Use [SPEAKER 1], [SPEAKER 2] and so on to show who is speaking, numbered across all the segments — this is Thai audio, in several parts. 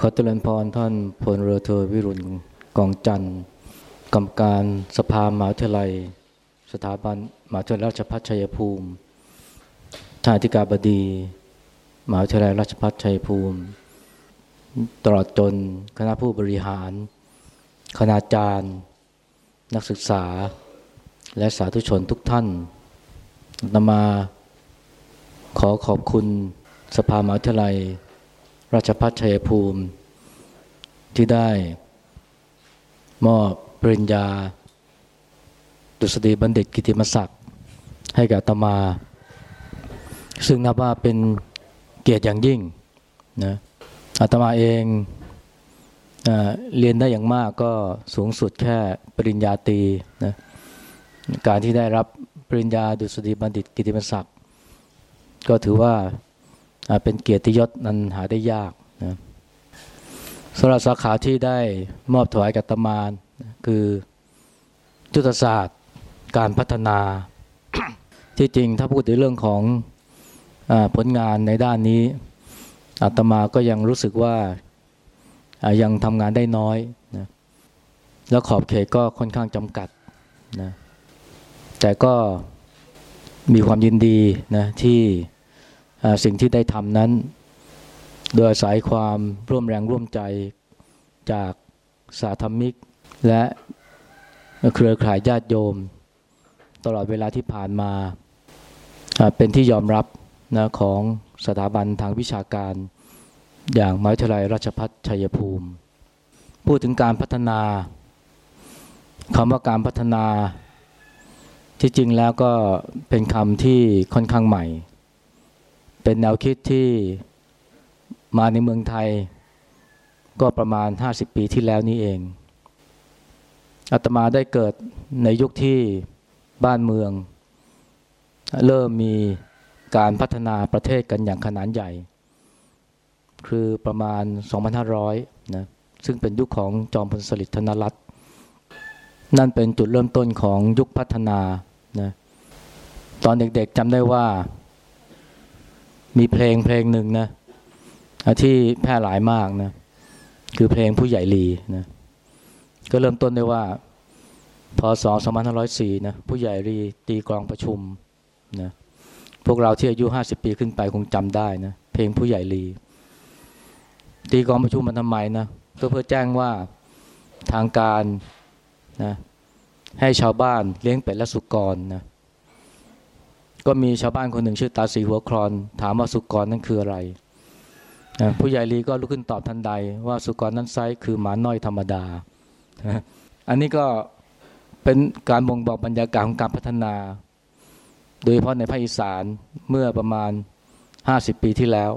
[SPEAKER 1] เอ่อขอเจริญพรท่านพลเรือโทวิรุณกองจันทร์กรรมการสภามหาวิทยาลัย สถาบันมหาวิทยาลัยราชภัฏชัยภูมิท่านอธิการบดีมหาวิทยาลัยราชภัฏชัยภูมิ ตลอดจนคณะผู้บริหาร คณาจารย์ นักศึกษา และสาธุชนทุกท่านนำมาขอขอบคุณสภามหาวิทยาลัย ราชพัฒชัยภูมิ ที่ได้มอบปริญญา ดุษฎีบัณฑิตกิติมศักดิ์ให้กับอาตมา ซึ่งนับว่าเป็นเกียรติอย่างยิ่งนะอาตมาเองเอเรียนได้อย่างมากก็สูงสุดแค่ปริญญาตรีนะการที่ได้รับปริญญาดุษฎีบัณฑิตกิติมศักดิ์ก็ถือว่า เป็นเกียรติยศนั้นหาได้ยากนะสำหรับสาขาที่ได้มอบถวายกับอาตมานคือยุทธศาสตร์การพัฒนา ที่จริงถ้าพูดถึงเรื่องของอผลงานในด้านนี้อาตมาก็ยังรู้สึกว่ายังทำงานได้น้อยนะแล้วขอบเขตก็ค่อนข้างจำกัดนะแต่ก็มีความยินดีนะที่ สิ่งที่ได้ทำนั้น โดยอาศัยความร่วมแรงร่วมใจจากสาธมิก และเครือข่ายญาติโยม ตลอดเวลาที่ผ่านมาอ่าเป็นที่ยอมรับนะของสถาบันทางวิชาการอย่างมหาวิทยาลัยราชพัฒชัยภูมิ พูดถึงการพัฒนาคำว่าการพัฒนาที่จริงแล้วก็เป็นคำที่ค่อนข้างใหม่ เป็นแนวคิดที่มาในเมืองไทย ก็ประมาณ 50 ปีที่แล้วนี้เองอาตมาได้เกิดในยุคที่บ้านเมือง เริ่มมีการพัฒนาประเทศกันอย่างขนาดใหญ่ คือประมาณ 2,500 นะ ซึ่งเป็นยุคของจอมพลสฤษดิ์ธนรัตน์นั่นเป็นจุดเริ่มต้นของยุคพัฒนานะตอนเด็กๆจำได้ว่า มีเพลงเพลงหนึ่งนะที่แพร่หลายมากนะคือเพลงผู้ใหญ่ลีนะก็เริ่มต้นได้ว่าพศ2504นะผู้ใหญ่ลีตีกลองประชุมนะพวกเราที่อายุ 50 ปีขึ้นไปคงจำได้นะเพลงผู้ใหญ่ลี ตีกลองประชุมมันทำไมนะก็เพื่อแจ้งว่าทางการนะให้ชาวบ้านเลี้ยงเป็ดและสุกรนะ ก็มีชาวบ้านคนหนึ่งชื่อตาสีหัวครอน ถามว่าสุกรนั่นคืออะไรผู้ใหญ่ลีก็ลุกขึ้นตอบทันใด ว่าสุกรนั้นไซคือหมาน้อยธรรมดา อันนี้ก็เป็นการบ่งบอกบรรยากาศของการพัฒนา โดยเฉพาะในภาคอีสานเมื่อประมาณ 50 ปีที่แล้ว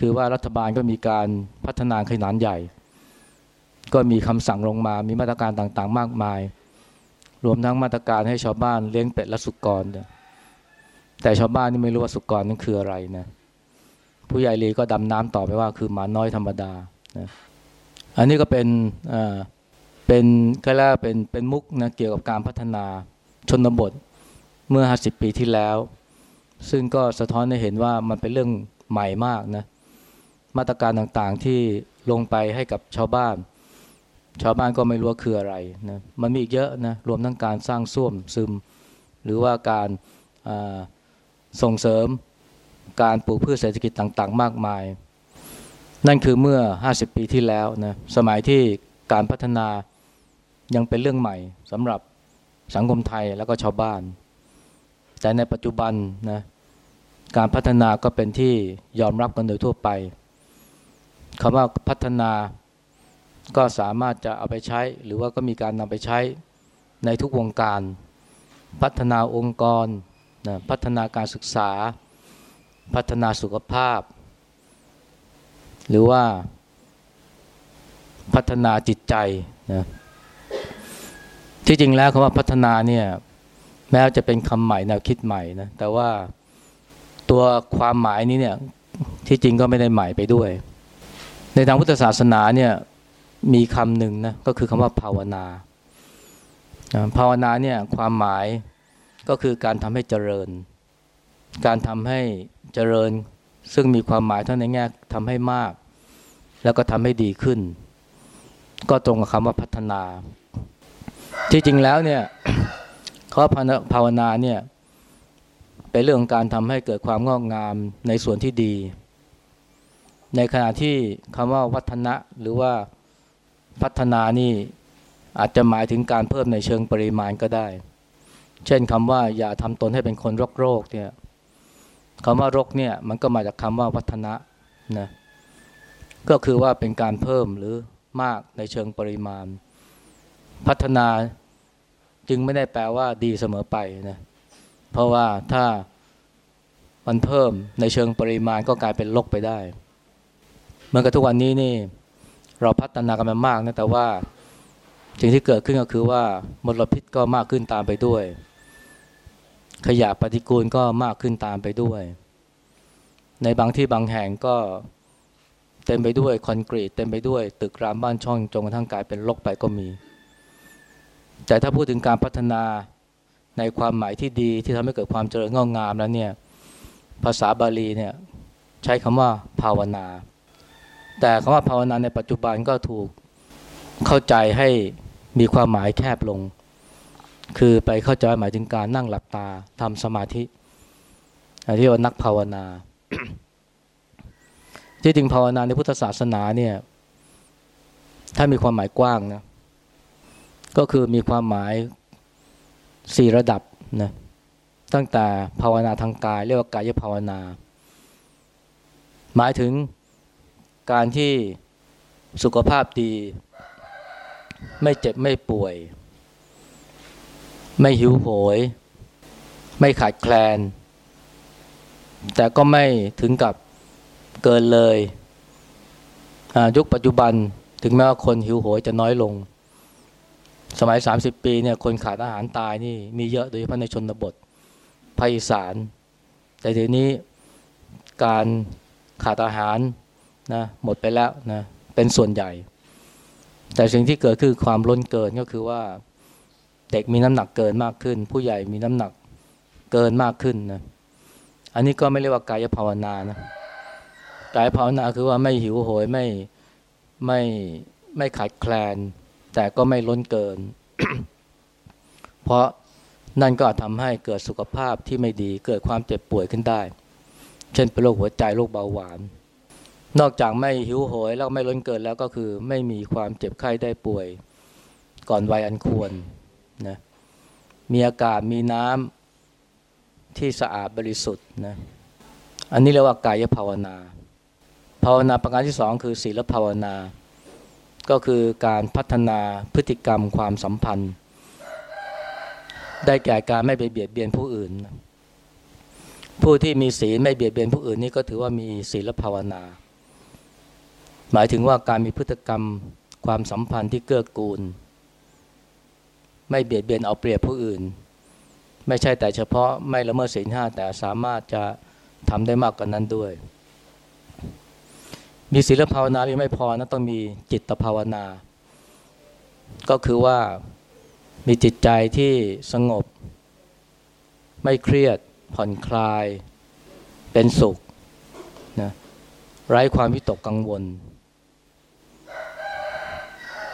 [SPEAKER 1] คือว่ารัฐบาลก็มีการพัฒนาขนาดใหญ่ ก็มีคำสั่งลงมา มีมาตรการต่างๆ มากมาย รวมทั้งมาตรการให้ชาวบ้านเลี้ยงเป็ดและสุกรเนี่ย แต่ชาวบ้านนี่ไม่รู้ว่าสุกรนั่นคืออะไรนะ ผู้ใหญ่ลีก็ดำน้ำต่อไปว่าคือหมาน้อยธรรมดานะอันนี้ก็เป็นอ่าเป็นก็แล้วเป็นเป็นมุกนะเกี่ยวกับการพัฒนาชนบทเมื่อ 50 ปีที่แล้ว ซึ่งก็สะท้อนให้เห็นว่ามันเป็นเรื่องใหม่มากนะมาตรการต่างๆที่ลงไปให้กับชาวบ้าน ชาวบ้านก็ไม่รู้ว่าคืออะไรนะมันมีอีกเยอะนะรวมทั้งการสร้างส้วมซึม หรือว่าการ ส่งเสริมการปลูกพืชเศรษฐกิจต่างๆ มากมาย นั่นคือเมื่อ 50 ปีที่แล้วนะสมัยที่การพัฒนายังเป็นเรื่องใหม่สำหรับสังคมไทยแล้วก็ชาวบ้าน แต่ในปัจจุบันนะการพัฒนาก็เป็นที่ยอมรับกันโดยทั่วไปคำว่าพัฒนาก็สามารถจะเอาไปใช้ หรือว่าก็มีการนำไปใช้ในทุกวงการ พัฒนาองค์กร นะพัฒนาการศึกษา พัฒนาสุขภาพ หรือว่าพัฒนาจิตใจนะที่จริงแล้วคำว่าพัฒนาเนี่ยแม้จะเป็นคำใหม่แนวคิดใหม่นะแต่ว่าตัวความหมายนี้เนี่ยที่จริงก็ไม่ได้ใหม่ไปด้วย ในทางพุทธศาสนาเนี่ยมีคำหนึ่งนะก็คือคำว่าภาวนาภาวนาเนี่ยความหมาย ก็คือการทำให้เจริญ การทำให้เจริญ ซึ่งมีความหมายทั้งในแง่ทำให้มาก แล้วก็ทำให้ดีขึ้น ก็ตรงกับคำว่าพัฒนา ที่จริงแล้วเนี่ยเขาภาวนาเนี่ยเป็นเรื่องของการทำให้เกิดความงอกงามในส่วนที่ดี ในขณะที่คำว่าวัฒนะหรือว่าพัฒนานี่อาจจะหมายถึงการเพิ่มในเชิงปริมาณก็ได้ เช่นคำว่าอย่าทำตนให้เป็นคนรคโรคเนี่ยคำว่ารกเนี่ยมันก็มาจากคำว่าวัฒนะนะก็คือว่าเป็นการเพิ่มหรือมากในเชิงปริมาณ พัฒนาจึงไม่ได้แปลว่าดีเสมอไปนะเพราะว่าถ้ามันเพิ่มในเชิงปริมาณก็กลายเป็นลกไปได้เหมือนกับทุกวันนี้นี่เราพัฒนากันมามากนะแต่ว่าสิ่งที่เกิดขึ้นก็คือว่ามลพิษก็มากขึ้นตามไปด้วย ขยะปฏิกูลก็มากขึ้นตามไปด้วย ในบางที่บางแห่งก็เต็มไปด้วยคอนกรีตเต็มไปด้วยตึกรามบ้านช่องจนกระทั่งกลายเป็นลกไปก็มี แต่ถ้าพูดถึงการพัฒนาในความหมายที่ดีที่ทำให้เกิดความเจริญงอกงามแล้วเนี่ยภาษาบาลีเนี่ยใช้คำว่าภาวนา แต่คำว่าภาวนาในปัจจุบันก็ถูกเข้าใจให้มีความหมายแคบลง คือไปเข้าใจหมายถึงการนั่งหลับตาทำสมาธิที่ว่านักภาวนา ที่จริงภาวนาในพุทธศาสนาเนี่ย ถ้ามีความหมายกว้างนะก็คือมีความหมายสี่ระดับนะตั้งแต่ภาวนาทางกาย เรียกว่ากายภาวนา หมายถึงการที่สุขภาพดี ไม่เจ็บไม่ป่วย ไม่หิวโหย ไม่ขาดแคลน แต่ก็ไม่ถึงกับเกินเลยยุคปัจจุบันถึงแม้ว่าคนหิวโหยจะน้อยลง สมัย 30 ปีเนี่ยคนขาดอาหารตายนี่มีเยอะโดยเฉพาะในชนบทภาคอีสาน แต่ทีนี้การขาดอาหารนะหมดไปแล้วนะเป็นส่วนใหญ่ แต่สิ่งที่เกิดคือความล้นเกินก็คือว่า เด็กมีน้ำหนักเกินมากขึ้น ผู้ใหญ่มีน้ำหนักเกินมากขึ้นนะอันนี้ก็ไม่เรียกว่ากายภาวนานะกายภาวนาคือว่าไม่หิวโหยไม่ไม่ไม่ขาดแคลน แต่ก็ไม่ล้นเกิน เพราะนั่นก็ทำให้เกิดสุขภาพที่ไม่ดีเกิดความเจ็บป่วยขึ้นได้ เช่นเป็นโรคหัวใจโรคเบาหวาน นอกจากไม่หิวโหยแล้วไม่ล้นเกินแล้วก็คือไม่มีความเจ็บไข้ได้ป่วย ก่อนวัยอันควร นะมีอากาศมีน้ำที่สะอาดบริสุทธิ์นะอันนี้เรียกว่ากายภาวนา ภาวนาประการที่สองคือศีลภาวนา ก็คือการพัฒนาพฤติกรรมความสัมพันธ์ ได้แก่การไม่ไปเบียดเบียนผู้อื่น ผู้ที่มีศีลไม่เบียดเบียนผู้อื่นนี่ก็ถือว่ามีศีลภาวนา หมายถึงว่าการมีพฤติกรรมความสัมพันธ์ที่เกื้อกูล ไม่เบียดเบียนเอาเปรียบผู้อื่น ไม่ใช่แต่เฉพาะไม่ละเมิดศีลห้าแต่สามารถจะทำได้มากกว่านั้นด้วย มีศีลภาวนาไม่พอนะต้องมีจิตภาวนา ก็คือว่ามีจิตใจที่สงบ ไม่เครียดผ่อนคลาย เป็นสุขนะไร้ความวิตกกังวล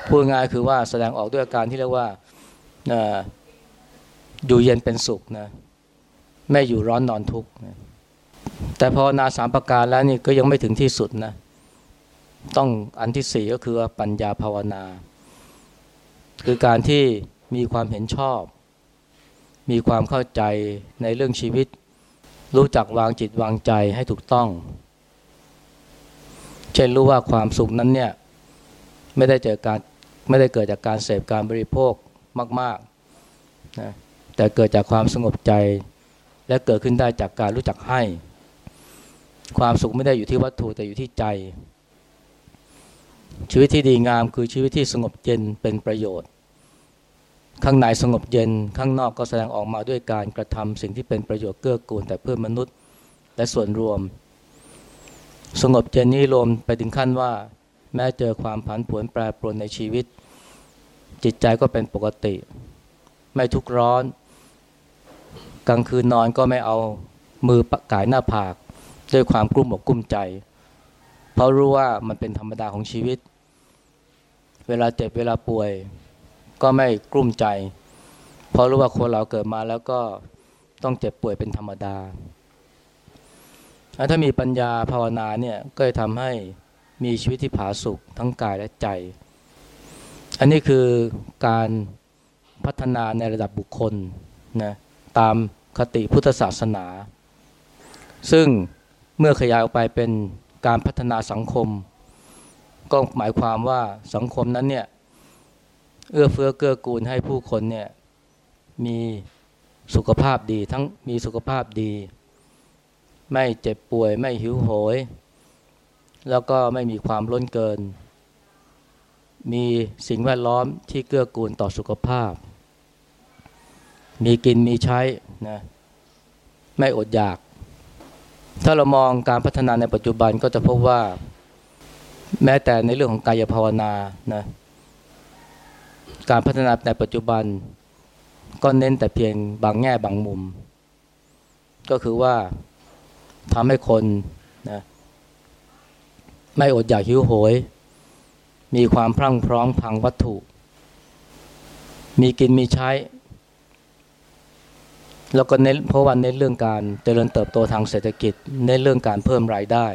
[SPEAKER 1] พูดง่ายคือว่าแสดงออกด้วยอาการที่เรียกว่า อยู่เย็นเป็นสุขนะไม่อยู่ร้อนนอนทุกข์นะแต่พอนาสามประการแล้วนี่ก็ยังไม่ถึงที่สุดนะต้องอันที่สี่ก็คือปัญญาภาวนา คือการที่มีความเห็นชอบ มีความเข้าใจในเรื่องชีวิต รู้จักวางจิตวางใจให้ถูกต้อง เช่นรู้ว่าความสุขนั้นเนี่ยไม่ได้เจอการไม่ได้เกิดจากการเสพการบริโภค มากๆนะแต่เกิดจากความสงบใจ และเกิดขึ้นได้จากการรู้จักให้ ความสุขไม่ได้อยู่ที่วัตถุแต่อยู่ที่ใจ ชีวิตที่ดีงามคือชีวิตที่สงบเย็นเป็นประโยชน์ ข้างในสงบเย็นข้างนอกก็แสดงออกมาด้วยการกระทำสิ่งที่เป็นประโยชน์เกื้อกูลแต่เพื่อมนุษย์และส่วนรวม สงบเย็นนี้รวมไปถึงขั้นว่า แม้เจอความผันผวนแปรปรวนในชีวิต จิตใจก็เป็นปกติ ไม่ทุกร้อน กลางคืนนอนก็ไม่เอามือปะกายหน้าผาก ด้วยความกลุ้มอกกลุ้มใจ เพราะรู้ว่ามันเป็นธรรมดาของชีวิต เวลาเจ็บเวลาป่วย ก็ไม่กลุ้มใจ เพราะรู้ว่าคนเราเกิดมาแล้วก็ต้องเจ็บป่วยเป็นธรรมดา ถ้ามีปัญญาภาวนาเนี่ยก็จะทำให้มีชีวิตที่ผาสุกทั้งกายและใจ อันนี้คือการพัฒนาในระดับบุคคลนะตามคติพุทธศาสนา ซึ่งเมื่อขยายออกไปเป็นการพัฒนาสังคม ก็หมายความว่าสังคมนั้นเนี่ยเอื้อเฟื้อเกื้อกูลให้ผู้คนเนี่ยมีสุขภาพดีทั้งมีสุขภาพดี ไม่เจ็บป่วยไม่หิวโหย แล้วก็ไม่มีความล้นเกิน มีสิ่งแวดล้อมที่เกื้อกูลต่อสุขภาพ มีกินมีใช้นะไม่อดอยาก ถ้าเรามองการพัฒนาในปัจจุบันก็จะพบว่า แม้แต่ในเรื่องของกายภาวนานะการพัฒนาในปัจจุบัน ก็เน้นแต่เพียงบางแง่บางมุม ก็คือว่าทำให้คนนะไม่อดอยากหิวโหย มีความพรั่งพร้อมพังวัตถุ มีกินมีใช้ แล้วก็เน้นเพราะว่าเน้นเรื่องการเจริญเติบโตทางเศรษฐกิจเน้นเรื่องการเพิ่มรายได้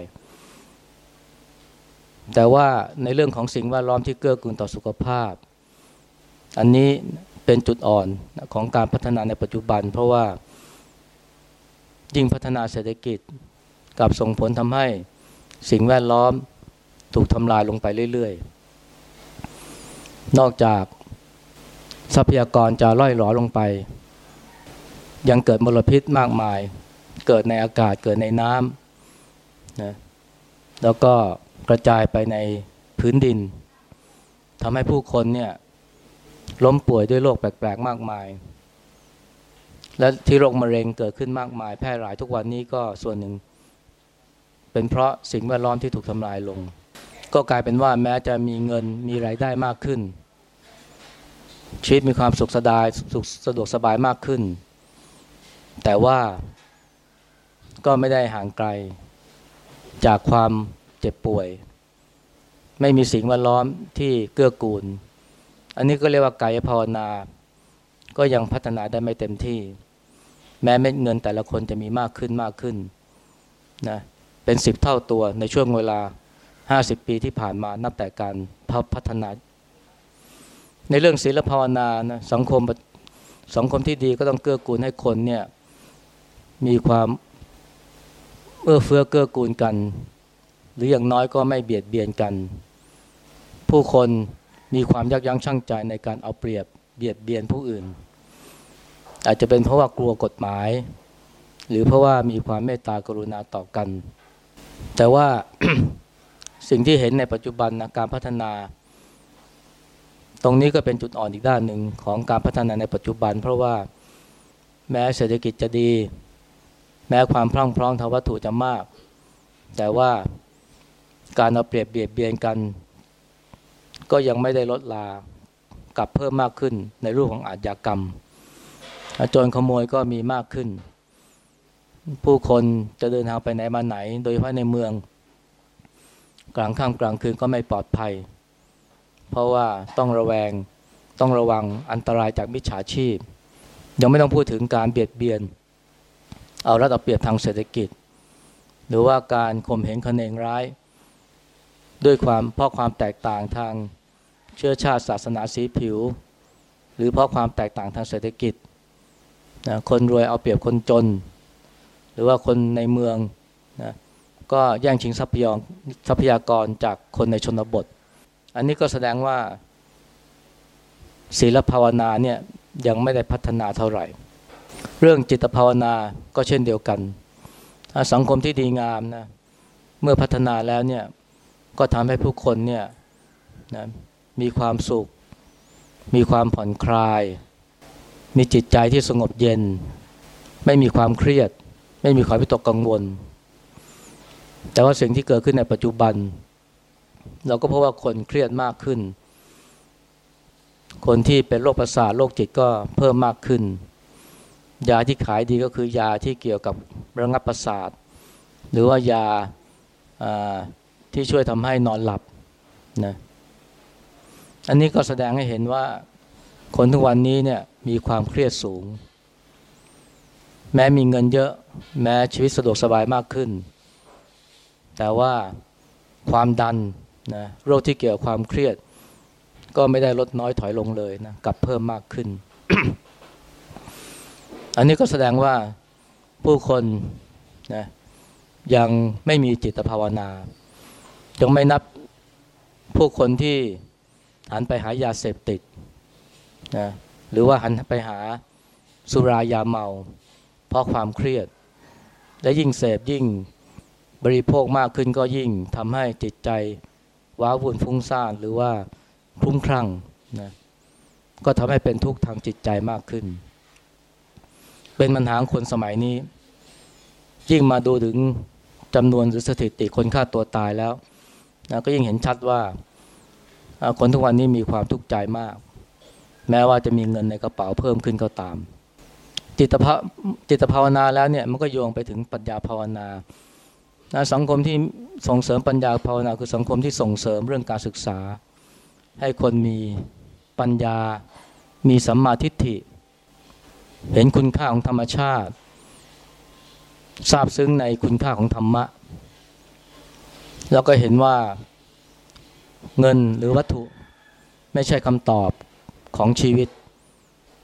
[SPEAKER 1] แต่ว่าในเรื่องของสิ่งแวดล้อมที่เกื้อกูลต่อสุขภาพ อันนี้เป็นจุดอ่อนของการพัฒนาในปัจจุบัน เพราะว่ายิ่งพัฒนาเศรษฐกิจกับส่งผลทำให้สิ่งแวดล้อมถูกทำลายลงไปเรื่อย ๆ นอกจากทรัพยากรจะล่อยหลอลงไป ยังเกิดมลพิษมากมาย เกิดในอากาศเกิดในน้ำนะแล้วก็กระจายไปในพื้นดินทำให้ผู้คนเนี่ยล้มป่วยด้วยโรคแปลกๆ มากมาย และที่โรคมะเร็งเกิดขึ้นมากมาย แพร่หลายทุกวันนี้ก็ส่วนหนึ่ง เป็นเพราะสิ่งแวดล้อมที่ถูกทำลายลง ก็กลายเป็นว่าแม้จะมีเงินมีรายได้มากขึ้น ชีวิตมีความสุขสบายสุขสะดวกสบายมากขึ้น แต่ว่าก็ไม่ได้ห่างไกล จากความเจ็บป่วย ไม่มีสิ่งแวดล้อมที่เกื้อกูล อันนี้ก็เรียกว่ากายภาวนา ก็ยังพัฒนาได้ไม่เต็มที่ แม้เม็ดเงินแต่ละคนจะมีมากขึ้นมากขึ้นนะเป็นสิบเท่าตัวในช่วงเวลา ห้าสิบปีที่ผ่านมานับแต่การพัฒนา ในเรื่องศีลภาวนานะสังคมสังคมที่ดีก็ต้องเกื้อกูลให้คนเนี่ยมีความเอื้อเฟื้อเกื้อกูลกัน หรืออย่างน้อยก็ไม่เบียดเบียนกัน ผู้คนมีความยักยั้งชั่งใจในการเอาเปรียบเบียดเบียนผู้อื่น อาจจะเป็นเพราะว่ากลัวกฎหมาย หรือเพราะว่ามีความเมตตากรุณาต่อกัน แต่ว่า สิ่งที่เห็นในปัจจุบันนะการพัฒนา ตรงนี้ก็เป็นจุดอ่อนอีกด้านหนึ่งของการพัฒนาในปัจจุบัน เพราะว่าแม้เศรษฐกิจจะดี แม้ความพรั่งพร้อมทางวัตถุจะมาก แต่ว่าการเอาเปรียบเบียดเบียนกัน ก็ยังไม่ได้ลดลากลับเพิ่มมากขึ้นในรูปของอาชญากรรมโจรขโมยก็มีมากขึ้น ผู้คนจะเดินทางไปไหนมาไหน โดยเฉพาะในเมือง กลางค่ำกลางคืนก็ไม่ปลอดภัย เพราะว่าต้องระแวงต้องระวังอันตรายจากมิจฉาชีพ ยังไม่ต้องพูดถึงการเบียดเบียน เอารัดเอาเปรียบทางเศรษฐกิจ หรือว่าการข่มเหงคนเนงร้าย ด้วยความเพราะความแตกต่างทางเชื้อชาติศาสนาสีผิว หรือเพราะความแตกต่างทางเศรษฐกิจนะคนรวยเอาเปรียบคนจน หรือว่าคนในเมืองนะ ก็แย่งชิงทรัพยากรทรัพยากรจากคนในชนบท อันนี้ก็แสดงว่า ศีลภาวนาเนี่ยยังไม่ได้พัฒนาเท่าไหร่ เรื่องจิตภาวนาก็เช่นเดียวกัน สังคมที่ดีงามนะเมื่อพัฒนาแล้วเนี่ยก็ทำให้ผู้คนเนี่ยนะมีความสุข มีความผ่อนคลาย มีจิตใจที่สงบเย็น ไม่มีความเครียด ไม่มีความวิตกกังวล แต่ว่าสิ่งที่เกิดขึ้นในปัจจุบัน เราก็พบว่าคนเครียดมากขึ้น คนที่เป็นโรคประสาทโรคจิตก็เพิ่มมากขึ้น ยาที่ขายดีก็คือยาที่เกี่ยวกับระงับประสาท หรือว่ายาที่ช่วยทำให้นอนหลับนะอันนี้ก็แสดงให้เห็นว่าคนทุกวันนี้เนี่ยมีความเครียดสูง แม้มีเงินเยอะ แม้ชีวิตสะดวกสบายมากขึ้น แต่ว่าความดันนะโรคที่เกี่ยวกับความเครียด ก็ไม่ได้ลดน้อยถอยลงเลยนะกลับเพิ่มมากขึ้น อันนี้ก็แสดงว่าผู้คนนะยังไม่มีจิตภาวนา ยังไม่นับผู้คนที่หันไปหายาเสพติดนะหรือว่าหันไปหาสุรายาเมา เพราะความเครียด และยิ่งเสพยิ่ง บริโภคมากขึ้นก็ยิ่งทำให้จิตใจว้าวุ่นฟุ้งซ่านหรือว่าคลุ้มคลั่งนะก็ทำให้เป็นทุกข์ทางจิตใจมากขึ้น เป็นปัญหาคนสมัยนี้ ยิ่งมาดูถึงจำนวนหรือสถิติคนฆ่าตัวตายแล้วนะก็ยิ่งเห็นชัดว่าคนทุกวันนี้มีความทุกข์ใจมาก แม้ว่าจะมีเงินในกระเป๋าเพิ่มขึ้นก็ตาม จิตภาจิตภาวนาแล้วเนี่ยมันก็โยงไปถึงปัญญาภาวนา สังคมที่ส่งเสริมปัญญาภาวนาคือสังคมที่ส่งเสริมเรื่องการศึกษา ให้คนมีปัญญา มีสัมมาทิฏฐิ เห็นคุณค่าของธรรมชาติทราบซึ้งในคุณค่าของธรรมะ แล้วก็เห็นว่าเงินหรือวัตถุไม่ใช่คำตอบของชีวิต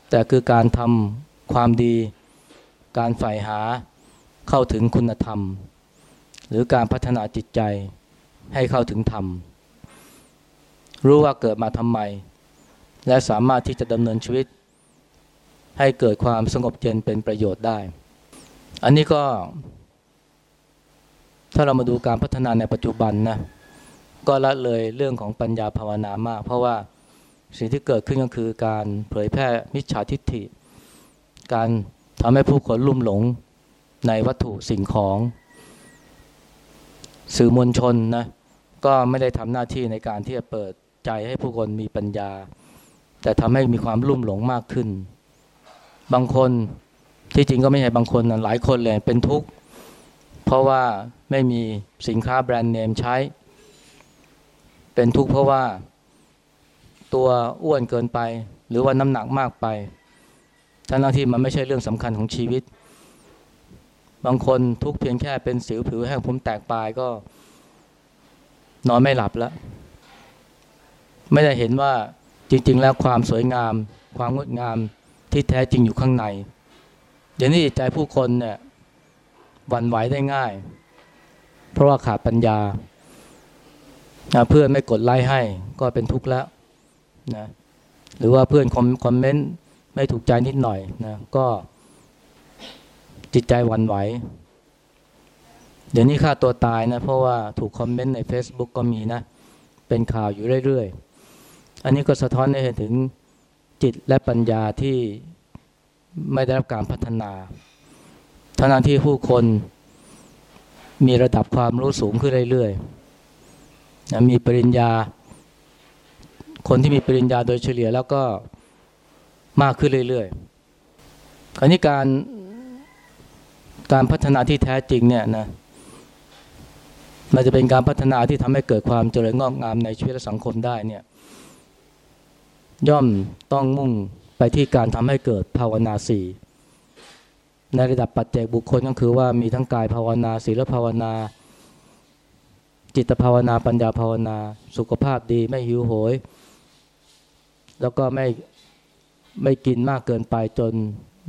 [SPEAKER 1] แต่คือการทำความดี การใฝ่หาเข้าถึงคุณธรรม หรือการพัฒนาจิตใจให้เข้าถึงธรรม รู้ว่าเกิดมาทำไม และสามารถที่จะดำเนินชีวิต ให้เกิดความสงบเย็นเป็นประโยชน์ได้ อันนี้ก็ ถ้าเรามาดูการพัฒนาในปัจจุบันนะก็ละเลยเรื่องของปัญญาภาวนามาก เพราะว่าสิ่งที่เกิดขึ้นก็คือการเผยแพร่มิจฉาทิฏฐิ การทำให้ผู้คนลุ่มหลงในวัตถุสิ่งของ สื่อมวลชนนะก็ไม่ได้ทำหน้าที่ในการที่จะเปิดใจให้ผู้คนมีปัญญา แต่ทำให้มีความลุ่มหลงมากขึ้น บางคนที่จริงก็ไม่ใช่บางคนนะหลายคนเลยเป็นทุกข์ เพราะว่าไม่มีสินค้าแบรนด์เนมใช้ เป็นทุกข์เพราะว่าตัวอ้วนเกินไป หรือว่าน้ำหนักมากไปทั้งที่มันไม่ใช่เรื่องสำคัญของชีวิต บางคนทุกเพียงแค่เป็นสิวผิวแห้งผมแตกปลายก็ นอนไม่หลับแล้ว ไม่ได้เห็นว่าจริง ๆ แล้วความสวยงาม ความงดงามที่แท้จริงอยู่ข้างใน เดี๋ยวนี้ใจผู้คนเนี่ยวันไหวได้ง่าย เพราะว่าขาดปัญญา เพื่อนไม่กดไลค์ให้ก็เป็นทุกข์แล้วนะหรือว่าเพื่อนคอมเมนต์ไม่ถูกใจนิดหน่อยนะก็ จิตใจวันไหว เดี๋ยวนี้ฆ่าตัวตายนะ เพราะว่าถูกคอมเมนต์ใน Facebook ก็มีนะ เป็นข่าวอยู่เรื่อยๆ อันนี้ก็สะท้อนให้เห็นถึงจิตและปัญญาที่ไม่ได้รับการพัฒนาทั้งที่ผู้คนมีระดับความรู้สูงขึ้นเรื่อยๆ มีปริญญา คนที่มีปริญญาโดยเฉลี่ยแล้วก็มากขึ้นเรื่อยๆ คราวนี้การ การพัฒนาที่แท้จริงเนี่ยนะมันจะเป็นการพัฒนาที่ทำให้เกิดความเจริญงอกงามในชีวิตและสังคมได้เนี่ย ย่อมต้องมุ่งไปที่การทำให้เกิดภาวนาสี่ในระดับปัจเจกบุคคลก็คือว่ามีทั้งกายภาวนาศีลภาวนา จิตภาวนาปัญญาภาวนา สุขภาพดีไม่หิวโหย แล้วก็ไม่ไม่กินมากเกินไปจน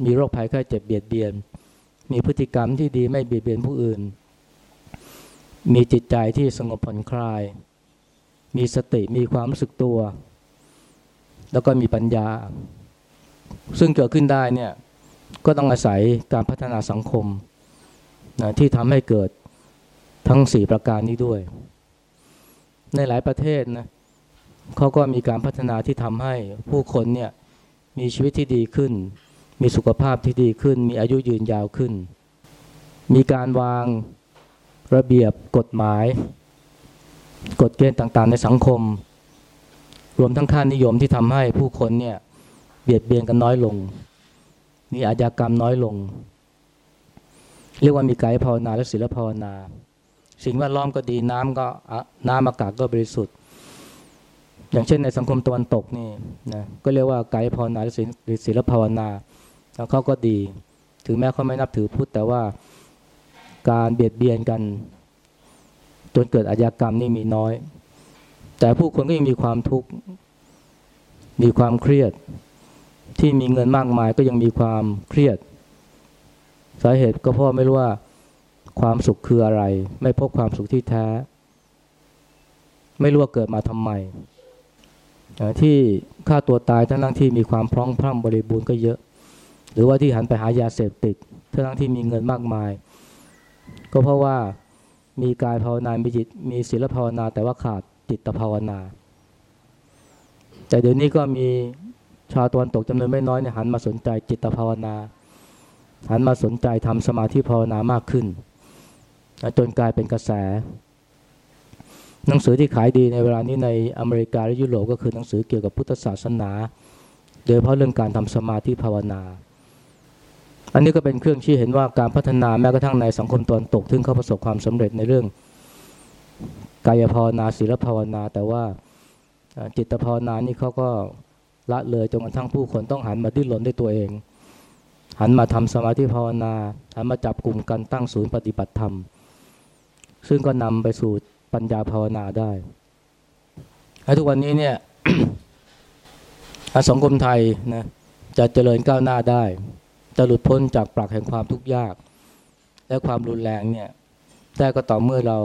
[SPEAKER 1] มีโรคภัยไข้เจ็บเบียดเบียน มีพฤติกรรมที่ดีไม่เบียดเบียนผู้อื่น มีจิตใจที่สงบผ่อนคลาย มีสติมีความรู้สึกตัว แล้วก็มีปัญญา ซึ่งเกิดขึ้นได้เนี่ยก็ต้องอาศัยการพัฒนาสังคมนะที่ทำให้เกิดทั้งสี่ประการนี้ด้วย ในหลายประเทศนะเขาก็มีการพัฒนาที่ทำให้ผู้คนเนี่ยมีชีวิตที่ดีขึ้น มีสุขภาพที่ดีขึ้น มีอายุยืนยาวขึ้น มีการวางระเบียบกฎหมาย กฎเกณฑ์ต่างๆ ในสังคม รวมทั้งค่านิยมที่ทำให้ผู้คนเนี่ยเบียดเบียนกันน้อยลง มีอาชญากรรมน้อยลง เรียกว่ามีกายภาวนาและศีลภาวนา สิ่งแวดล้อมก็ดีน้ำก็น้ำอากาศก็บริสุทธิ์ อย่างเช่นในสังคมตะวันตกนี่นะก็เรียกว่ากด์ภาวนาหรือศิลภาวนา แล้วเขาก็ดี ถึงแม้เขาไม่นับถือพุทธแต่ว่าการเบียดเบียนกัน จนเกิดอาญากรรมนี่มีน้อย แต่ผู้คนก็ยังมีความทุกข์มีความเครียด ที่มีเงินมากมายก็ยังมีความเครียด สาเหตุก็เพราะไม่รู้ว่าความสุขคืออะไร ไม่พบความสุขที่แท้ ไม่รู้ว่าเกิดมาทำไมที่ฆ่าตัวตายทั้งทั้งที่มีความพร้อมพร่ำบริบูรณ์ก็เยอะ หรือว่าที่หันไปหายาเสพติดทั้งทั้งที่มีเงินมากมาย ก็เพราะว่ามีกายภาวนา มีจิต มีศีลภาวนา แต่ว่าขาดจิตภาวนา แต่เดี๋ยวนี้ก็มีชาวตะวันตกจำนวนไม่น้อยเนี่ยหันมาสนใจจิตภาวนา หันมาสนใจทำสมาธิภาวนามากขึ้น จนกลายเป็นกระแส หนังสือที่ขายดีในเวลานี้ในอเมริกาและยุโรปก็คือหนังสือเกี่ยวกับพุทธศาสนา โดยเฉพาะเรื่องการทำสมาธิภาวนา อันนี้ก็เป็นเครื่องชี้เห็นว่าการพัฒนาแม้กระทั่งในสังคมตะวันตก ถึงเขาประสบความสำเร็จในเรื่องกายภาวนาศีลภาวนา แต่ว่าจิตภาวนานี่เขาก็ละเลยจนกระทั่งผู้คนต้องหันมาดิ้นรนด้วยตัวเอง หันมาทำสมาธิภาวนาหันมาจับกลุ่มกันตั้งศูนย์ปฏิบัติธรรม ซึ่งก็นำไปสู่ปัญญาภาวนาได้และทุกวันนี้เนี่ยสังคมไทยนะจะเจริญก้าวหน้าได้ จะหลุดพ้นจากปลักแห่งความทุกข์ยาก และความรุนแรงเนี่ยได้ก็ต่อเมื่อเรา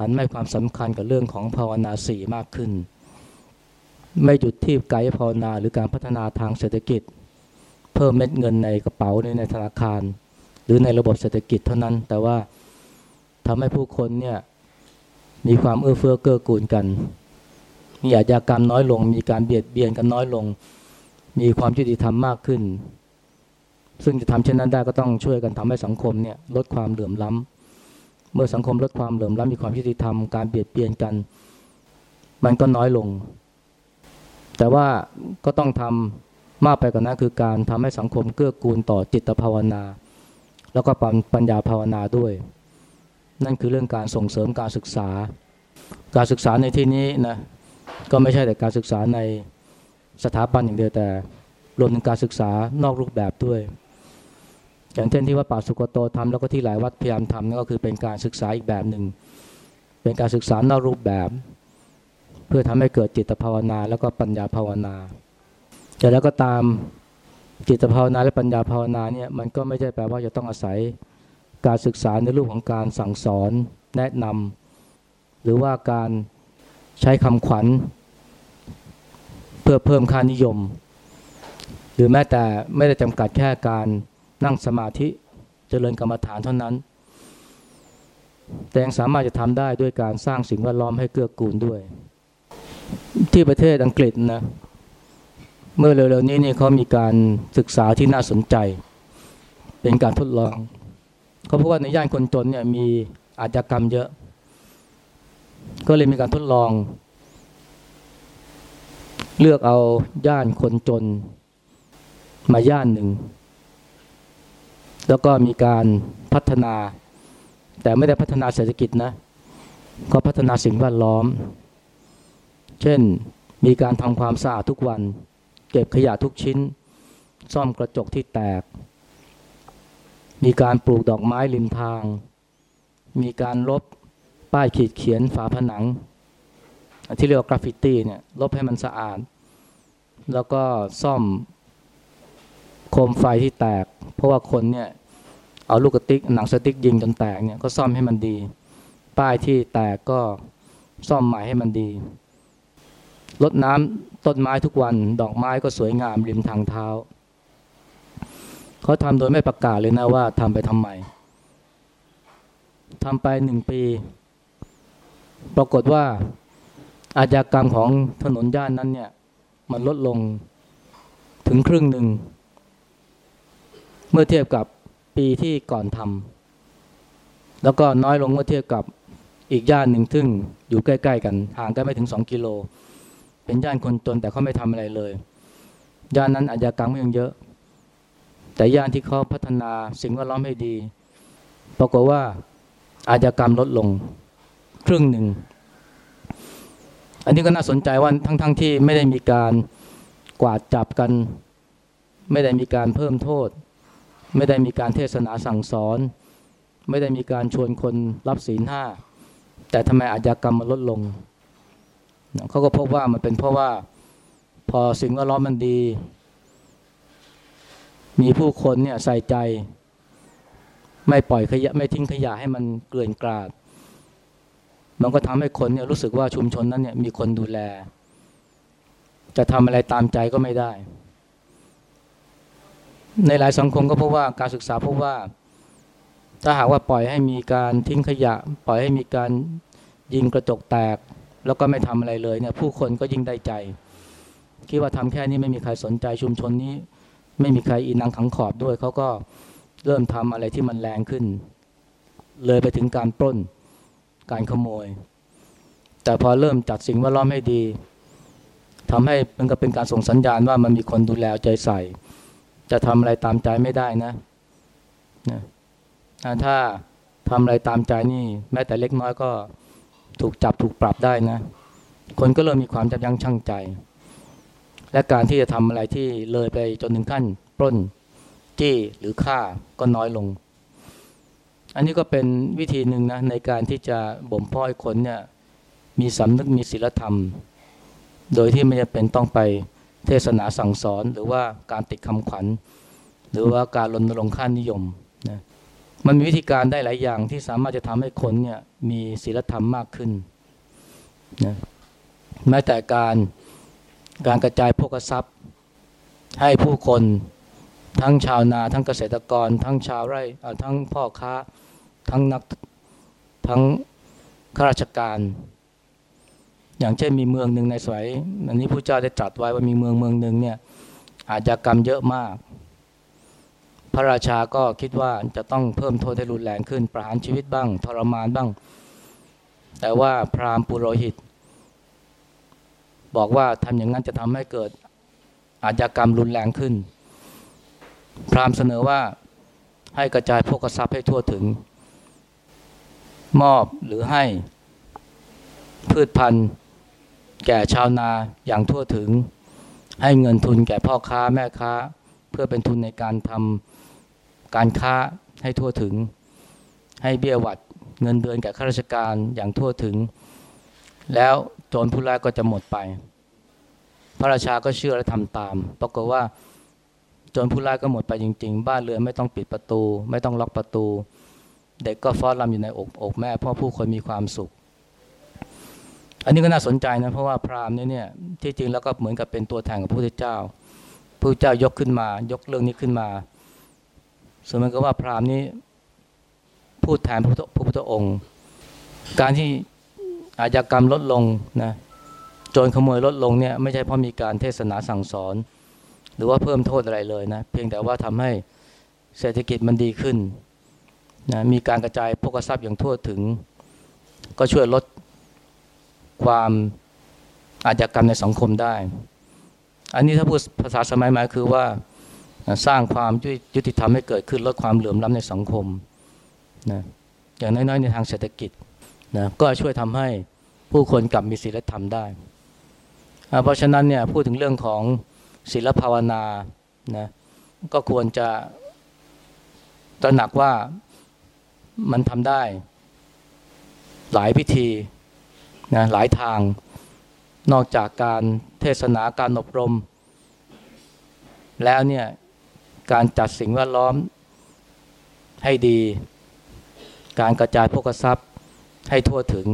[SPEAKER 1] หันให้ความสำคัญกับเรื่องของภาวนาสี่มากขึ้น ไม่หยุดที่กายภาวนาหรือการพัฒนาทางเศรษฐกิจ เพิ่มเม็ดเงินในกระเป๋าในในธนาคาร หรือในระบบเศรษฐกิจเท่านั้น แต่ว่าทำให้ผู้คนเนี่ยมีความเอื้อเฟื้อเกื้อกูลกัน มีอาชญากรรมน้อยลง มีการเบียดเบียนกันน้อยลง มีความยุติธรรมมากขึ้น ซึ่งจะทำเช่นนั้นได้ก็ต้องช่วยกันทำให้สังคมเนี่ยลดความเหลื่อมล้ำเมื่อสังคมลดความเหลื่อมล้ำมีความยุติธรรมการเบียดเบียนกัน มันก็น้อยลง แต่ว่าก็ต้องทำมากไปกว่านั้นคือการทำให้สังคมเกื้อกูลต่อจิตภาวนา แล้วก็ปัญญาภาวนาด้วย นั่นคือเรื่องการส่งเสริมการศึกษา การศึกษาในที่นี้นะก็ไม่ใช่แต่การศึกษาในสถาบันอย่างเดียวแต่รวมถึงการศึกษานอกรูปแบบด้วย อย่างเช่นที่วัดป่าสุกโตทำแล้วก็ที่หลายวัดพยายามทำนั่นก็คือเป็นการศึกษาอีกแบบหนึ่ง เป็นการศึกษานอกรูปแบบ เพื่อทำให้เกิดจิตภาวนาแล้วก็ปัญญาภาวนาแต่แล้วก็ตามจิตภาวนาและปัญญาภาวนาเนี่ยมันก็ไม่ใช่แปลว่าจะต้องอาศัยการศึกษาในรูปของการสั่งสอนแนะนำหรือว่าการใช้คำขวัญ เพื่อเพิ่มค่านิยม หรือแม้แต่ไม่ได้จำกัดแค่การ นั่งสมาธิเจริญกรรมฐานเท่านั้น แต่ยังสามารถจะทำได้ด้วยการสร้างสิ่งแวดล้อมให้เกื้อกูลด้วย ที่ประเทศอังกฤษนะ เมื่อเร็วๆนี้นี่เขามีการศึกษาที่น่าสนใจ เป็นการทดลอง เขาพบว่าในย่านคนจนเนี่ยมีอาชญากรรมเยอะ ก็เลยมีการทดลอง เลือกเอาย่านคนจนมาย่านหนึ่ง แล้วก็มีการพัฒนา แต่ไม่ได้พัฒนาเศรษฐกิจนะ ก็พัฒนาสิ่งแวดล้อม เช่นมีการทำความสะอาดทุกวัน เก็บขยะทุกชิ้น ซ่อมกระจกที่แตก มีการปลูกดอกไม้ริมทาง มีการลบป้ายขีดเขียนฝาผนัง ที่เรียกว่ากราฟฟิตี้เนี่ยลบให้มันสะอาด แล้วก็ซ่อมโคมไฟที่แตก เพราะว่าคนเนี่ยเอาลูกกระสุนหนังสติ๊กยิงจนแตกเนี่ยก็ซ่อมให้มันดี ป้ายที่แตกก็ซ่อมใหม่ให้มันดีรดน้ำต้นไม้ทุกวัน ดอกไม้ก็สวยงามริมทางเท้าเขาทำโดยไม่ประกาศเลยนะว่าทำไปทำไมทำไปหนึ่งปี ปรากฏว่าอาชญากรรมของถนนย่านนั้นเนี่ย มันลดลงถึงครึ่งหนึ่ง มื่อเทียบกับปีที่ก่อนทำแล้วก็น้อยลงเมื่อเทียบกับอีกย่านหนึ่งซึ่งอยู่ใกล้ ๆ กันห่างกันไม่ถึงสองกิโล เป็นย่านคนจนแต่เขาไม่ทำอะไรเลย ย่านนั้นอาชญากรรมยังเยอะ แต่ย่านที่เขาพัฒนาสิ่งแวดล้อมให้ดีปรากฏว่าอาชญากรรมลดลงครึ่งหนึ่ง อันนี้ก็น่าสนใจว่าทั้งๆทที่ไม่ได้มีการกวาดจับกัน ไม่ได้มีการเพิ่มโทษ ไม่ได้มีการเทศนาสั่งสอน ไม่ได้มีการชวนคนรับศีลห้าแต่ทำไมอาชญากรรมมันลดลงเขาก็พบว่ามันเป็นเพราะว่าพอสิ่งแวดล้อมมันดี มีผู้คนเนี่ยใส่ใจ ไม่ปล่อยขยะไม่ทิ้งขยะให้มันเกลื่อนกลาด มันก็ทำให้คนเนี่ยรู้สึกว่าชุมชนนั้นเนี่ยมีคนดูแล จะทำอะไรตามใจก็ไม่ได้ ในหลายสังคมก็พบว่าการศึกษาพบว่า ถ้าหากว่าปล่อยให้มีการทิ้งขยะ ปล่อยให้มีการยิงกระจกแตก แล้วก็ไม่ทำอะไรเลยเนี่ยผู้คนก็ยิ่งได้ใจ คิดว่าทำแค่นี้ไม่มีใครสนใจชุมชนนี้ ไม่มีใครอินังขังขอบด้วยเขาก็เริ่มทำอะไรที่มันแรงขึ้น เลยไปถึงการปล้นการขโมย แต่พอเริ่มจัดสิ่งแวดล้อมให้ดีทำให้มันก็เป็นการส่งสัญญาณว่ามันมีคนดูแลใจใส่ จะทำอะไรตามใจไม่ได้นะนะถ้าทำอะไรตามใจนี่ แม้แต่เล็กน้อยก็ถูกจับถูกปรับได้นะ คนก็เริ่มมีความจับยั้งชั่งใจ และการที่จะทำอะไรที่เลยไปจนถึงขั้นปล้น จี้หรือฆ่าก็น้อยลง อันนี้ก็เป็นวิธีหนึ่งนะในการที่จะบ่มเพาะคนเนี่ยมีสำนึกมีศีลธรรม โดยที่ไม่จำเป็นต้องไป เทศนาสั่งสอนหรือว่าการติดคำขวัญ หรือว่าการรณรงค์ค่านิยมนะมันมีวิธีการได้หลายอย่างที่สามารถจะทำให้คนเนี่ยมีศีลธรรมมากขึ้นนะแม้แต่การการกระจายโภคทรัพย์ ให้ผู้คนทั้งชาวนาทั้งเกษตรกร ทั้งชาวไร่ทั้งพ่อค้า ทั้งนักทั้งข้าราชการ อย่างเช่นมีเมืองหนึ่งในสมัยอันนี้พระเจ้าได้ตรัสไว้ว่ามีเมืองเมืองหนึ่งเนี่ยอาชญากรรมเยอะมาก พระราชาก็คิดว่าจะต้องเพิ่มโทษให้รุนแรงขึ้น ประหารชีวิตบ้างทรมานบ้าง แต่ว่าพราหมณ์ปุโรหิต บอกว่าทำอย่างนั้นจะทำให้เกิดอาชญากรรมรุนแรงขึ้น พราหมณ์เสนอว่าให้กระจายพวกทรัพย์ให้ทั่วถึง มอบหรือให้พืชพันธุ์ แก่ชาวนาอย่างทั่วถึง ให้เงินทุนแก่พ่อค้าแม่ค้า เพื่อเป็นทุนในการทำการค้าให้ทั่วถึง ให้เบี้ยหวัดเงินเดือนแก่ข้าราชการอย่างทั่วถึง แล้วโจรผู้ร้ายก็จะหมดไป พระราชาก็เชื่อและทำตามปรากฏว่าโจรผู้ร้ายก็หมดไปจริง ๆ บ้านเรือนไม่ต้องปิดประตู ไม่ต้องล็อกประตู เด็กก็ฟ้อนรำอยู่ในอกอกแม่ เพราะผู้คนมีความสุข อันนี้ก็น่าสนใจนะเพราะว่าพราหมณ์เนี่ยที่จริงแล้วก็เหมือนกับเป็นตัวแทนของพระพุทธเจ้าพระเจ้ายกขึ้นมา ยกเรื่องนี้ขึ้นมา ส่วนมันก็ว่าพราหมณ์นี้พูดแทนพระพุทธองค์ การที่อาชญากรรมลดลงนะโจรขโมยลดลงเนี่ยไม่ใช่เพราะมีการเทศนาสั่งสอน หรือว่าเพิ่มโทษอะไรเลยนะเพียงแต่ว่าทำให้เศรษฐกิจมันดีขึ้นนะมีการกระจายพกทรัพย์อย่างทั่วถึง ก็ช่วยลด ความอาชญากรรมในสังคมได้ อันนี้ถ้าพูดภาษาสมัยใหม่คือว่าสร้างความยุติธรรมให้เกิดขึ้นลดความเหลื่อมล้ำในสังคมนะอย่างน้อยๆในทางเศรษฐกิจนะก็ช่วยทำให้ผู้คนกลับมีศีลธรรมได้ เพราะฉะนั้นเนี่ยพูดถึงเรื่องของศีลภาวนานะก็ควรจะตระหนักว่ามันทำได้หลายพิธี นะหลายทาง นอกจากการเทศนาการอบรม แล้วเนี่ยการจัดสิ่งแวดล้อมให้ดี การกระจายพกทรัพย์ให้ทั่วถึง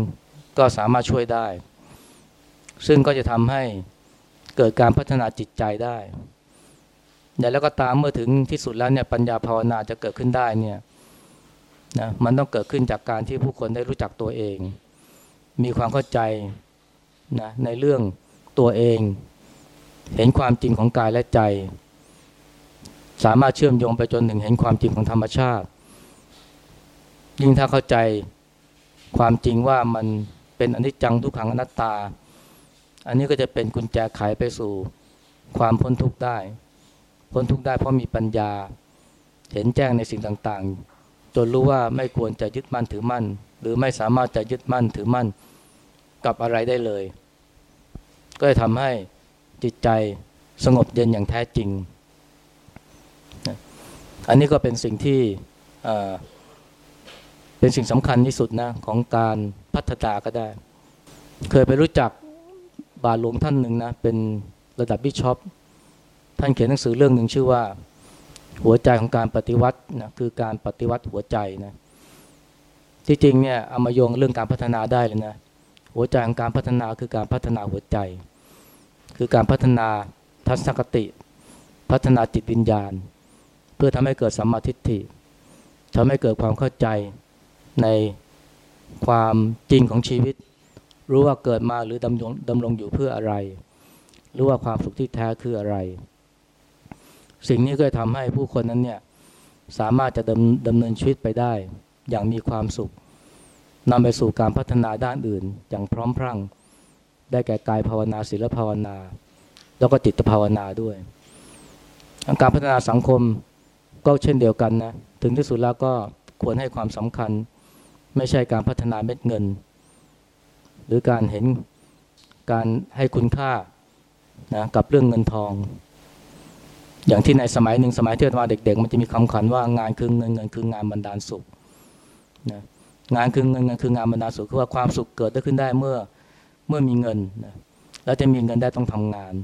[SPEAKER 1] ก็สามารถช่วยได้ ซึ่งก็จะทำให้เกิดการพัฒนาจิตใจได้แต่แล้วก็ตามเมื่อถึงที่สุดแล้วเนี่ยปัญญาภาวนาจะเกิดขึ้นได้เนี่ยนะมันต้องเกิดขึ้นจากการที่ผู้คนได้รู้จักตัวเอง มีความเข้าใจนะในเรื่องตัวเอง เห็นความจริงของกายและใจ สามารถเชื่อมโยงไปจนถึงเห็นความจริงของธรรมชาติ ยิ่งถ้าเข้าใจความจริงว่ามันเป็นอนิจจังทุกขังอนัตตา อันนี้ก็จะเป็นกุญแจไขไปสู่ความพ้นทุกข์ได้ พ้นทุกข์ได้เพราะมีปัญญา เห็นแจ้งในสิ่งต่างๆ จนรู้ว่าไม่ควรจะยึดมั่นถือมั่น หรือไม่สามารถจะยึดมั่นถือมั่นกับอะไรได้เลย ก็จะทำให้จิตใจสงบเย็นอย่างแท้จริง อันนี้ก็เป็นสิ่งที่เป็นสิ่งสำคัญที่สุดนะของการพัฒนาก็ได้ เคยไปรู้จักบาทหลวงท่านหนึ่งนะเป็นระดับบิชอปท่านเขียนหนังสือเรื่องหนึ่งชื่อว่าหัวใจของการปฏิวัตินะคือการปฏิวัติหัวใจนะ ที่จริงเนี่ยเอามาโยงเรื่องการพัฒนาได้เลยนะหัวใจของการพัฒนาคือการพัฒนาหัวใจ คือการพัฒนาทัศนคติ พัฒนาจิตวิญญาณ เพื่อทำให้เกิดสัมมาทิฏฐิทำให้เกิดความเข้าใจในความจริงของชีวิต รู้ว่าเกิดมาหรือดำรงดำรงอยู่เพื่ออะไร รู้ว่าความสุขที่แท้คืออะไร สิ่งนี้ก็ทำให้ผู้คนนั้นเนี่ยสามารถจะดำดำเนินชีวิตไปได้ อย่างมีความสุขนำไปสู่การพัฒนาด้านอื่น อย่างพร้อมพรั่ง ได้แก่กายภาวนาศีลภาวนา แล้วก็จิตภาวนาด้วยการพัฒนาสังคมก็เช่นเดียวกันนะถึงที่สุดแล้วก็ควรให้ความสำคัญ ไม่ใช่การพัฒนาเม็ดเงิน หรือการเห็นการให้คุณค่านะกับเรื่องเงินทอง อย่างที่ในสมัยหนึ่งสมัยที่เราเด็ก ๆ มันจะมีคำขวัญว่างานคือเงินเงินคืองานบรรดาลสุข นะงานคือเงินเงินคืองานบรรดาสุขคือว่าความสุขเกิดได้ขึ้นได้เมื่อเมื่อมีเงินนะแล้วจะมีเงินได้ต้องทำงาน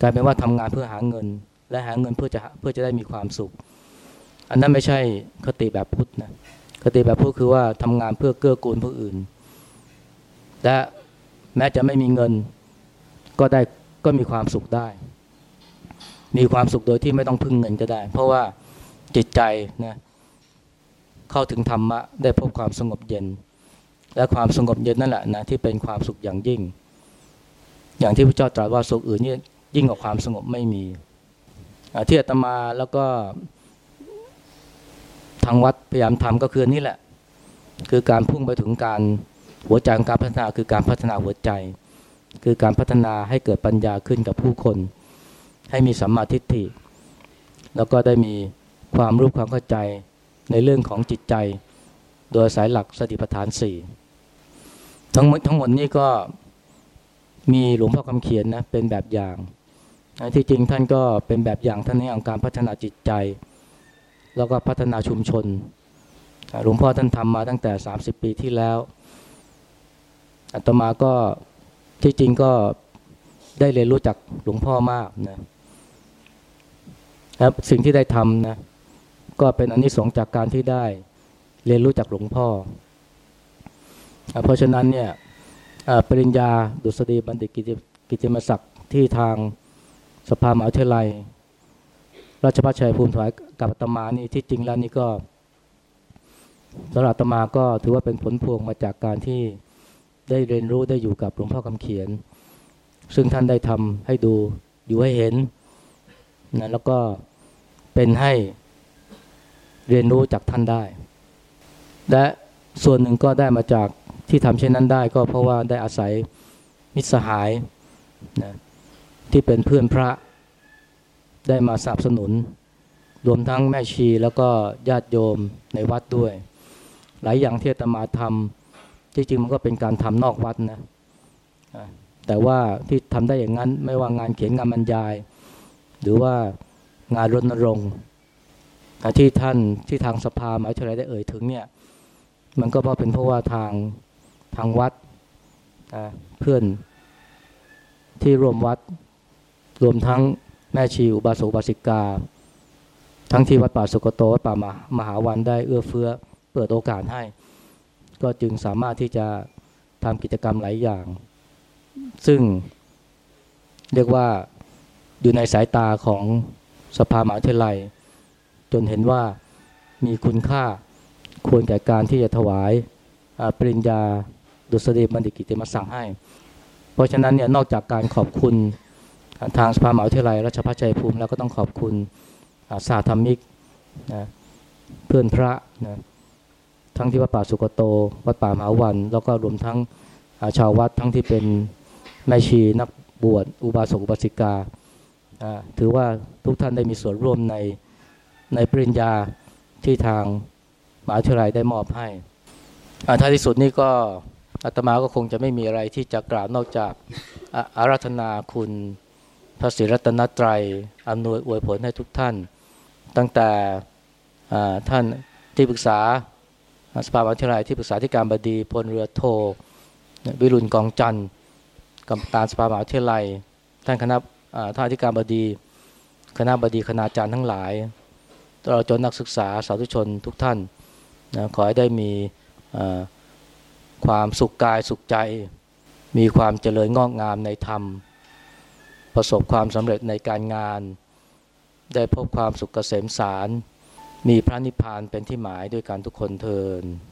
[SPEAKER 1] กลายเป็นว่าทำงานเพื่อหาเงิน และหาเงินเพื่อจะเพื่อจะได้มีความสุข อันนั้นไม่ใช่คติแบบพุทธนะคติแบบพุทธคือว่าทำงานเพื่อเกื้อกูลผู้อื่น และแม้จะไม่มีเงินก็ได้ก็มีความสุขได้ มีความสุขโดยที่ไม่ต้องพึ่งเงินก็ได้ เพราะว่าจิตใจนะ เข้าถึงธรรมะได้พบความสงบเย็น และความสงบเย็นนั่นแหละนะที่เป็นความสุขอย่างยิ่ง อย่างที่พระเจ้าตรัสว่าสุขอื่นนี่ยิ่งกว่าความสงบไม่มีที่อาตมาแล้วก็ทางวัดพยายามทำก็คือนี่แหละ คือการพุ่งไปถึงการหัวใจของการพัฒนาคือการพัฒนาหัวใจ คือการพัฒนาให้เกิดปัญญาขึ้นกับผู้คน ให้มีสัมมาทิฏฐิ แล้วก็ได้มีความรู้ความเข้าใจ ในเรื่องของจิตใจ โดยสายหลักสติปัฏฐานสี่ทั้งหมดทั้งหมดนี้ก็มีหลวงพ่อคำเขียนนะเป็นแบบอย่างที่จริงท่านก็เป็นแบบอย่างท่านในองการพัฒนาจิตใจ แล้วก็พัฒนาชุมชนหลวงพ่อท่านทำมาตั้งแต่ 30 ปีที่แล้วอาตมาก็ที่จริงก็ได้เรียนรู้จากหลวงพ่อมากนะครับสิ่งที่ได้ทำนะ ก็เป็นอนนิสงส์จากการที่ได้เรียนรู้จากหลวงพ่อ เพราะฉะนั้นเนี่ยปริญญาดุษฎีบัณฑิตกิจมศักดิ์ที่ทางสภามหาวิทยาลัย ราชพัฒชัยภูมิถวายกับตมานี่ที่จริงแล้วนี่ก็สำหรับตมาก็ถือว่าเป็นผลพวงมาจากการที่ได้เรียนรู้ได้อยู่กับหลวงพ่อคำเขียน ซึ่งท่านได้ทำให้ดูอยู่ให้เห็นนะแล้วก็เป็นให้ เรียนรู้จากท่านได้ และส่วนหนึ่งก็ได้มาจากที่ทำเช่นนั้นได้ก็เพราะว่าได้อาศัยมิตรสหายนะที่เป็นเพื่อนพระได้มาสนับสนุน รวมทั้งแม่ชีแล้วก็ญาติโยมในวัดด้วย หลายอย่างที่ตมาทำจริงๆมันก็เป็นการทำนอกวัดนะแต่ว่าที่ทำได้อย่างนั้นไม่ว่างานเขียนงานบรรยาย หรือว่างานรณรงค์ ที่ท่านที่ทางสภามหาวิทยาลัยได้เอ่ยถึงเนี่ยมันก็เพราะเป็นเพราะว่าทางทางวัดเพื่อนที่รวมวัดรวมทั้งแม่ชีอุบาสกบาสิกา ทั้งที่วัดป่าสุกโตวัดป่ามหาวันได้เอื้อเฟื้อเปิดโอกาสให้ ก็จึงสามารถที่จะทำกิจกรรมหลายอย่าง ซึ่งเรียกว่าอยู่ในสายตาของสภามหาวิทยาลัย จนเห็นว่ามีคุณค่าควรแก่การที่จะถวายปริญญาดุษฎีบัณฑิตกิติมศักดิ์ให้ เพราะฉะนั้นเนี่ยนอกจากการขอบคุณทางสภามหาวิทยาลัยราชภัฏชัยภูมิ แล้วก็ต้องขอบคุณสาธรรมิกนะเพื่อนพระนะทั้งที่วัดป่าสุกโต วัดป่ามหาวัน แล้วก็รวมทั้งชาววัดทั้งที่เป็นแม่ชีนักบวชอุบาสกอุบาสิกา ถือว่าทุกท่านได้มีส่วนร่วมใน ในปริญญาที่ทางมหาวิทยาลัยได้มอบให้อ่าท้ายที่สุดนี่ก็อาตมาก็คงจะไม่มีอะไรที่จะกล่าวนอกจากอาราธนาคุณพระศรีรัตนตรัยอำนวยอวยผลให้ทุกท่าน ตั้งแต่ท่านที่ปรึกษาสภามหาวิทยาลัยที่ปรึกษาธิการบดีพลเรือโทวิรุณกองจันทร์กรรมการสภามหาวิทยาลัย ท่านคณะท่านอธิการบดี คณะบดีคณาจารย์ทั้งหลาย ตลอดจนนักศึกษาสาธุชนทุกท่านนะขอให้ได้มีความสุขกายสุขใจ มีความเจริญงอกงามในธรรม ประสบความสำเร็จในการงาน ได้พบความสุขเกษมสาร มีพระนิพพานเป็นที่หมายด้วยการทุกคนเทิน